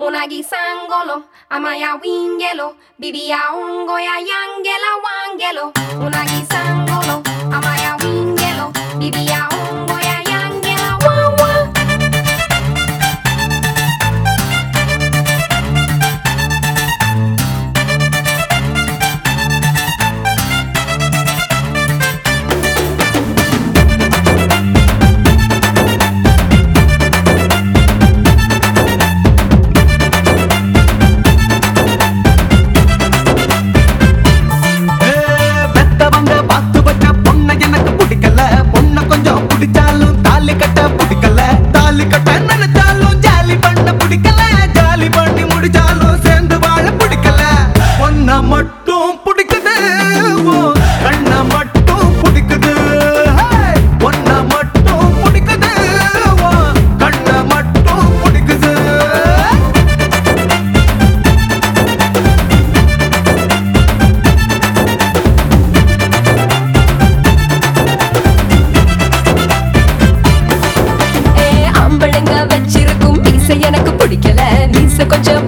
Unagi sangolo, amaya wingelo, bibia ongo ya yangela wangelo, unagi sangolo. கொஞ்சம்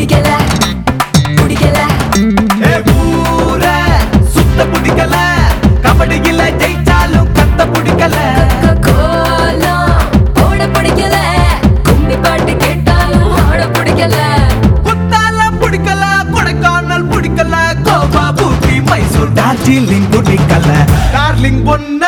பிடிக்கல பிடிக்கல ஊர சுத்த பிடிக்கல கபடியில் ஜெயிச்சாலும் கத்த பிடிக்கல. கோலம் போட பிடிக்கல கும்மி பாட்டு கேட்டாலும் ஆட பிடிக்கல. குத்தால பிடிக்கல கொடைக்கானல் பிடிக்கல கோவா பூட்டி மைசூர் டார்ஜிலிங் பிடிக்கல. டார்லிங் பொண்ணு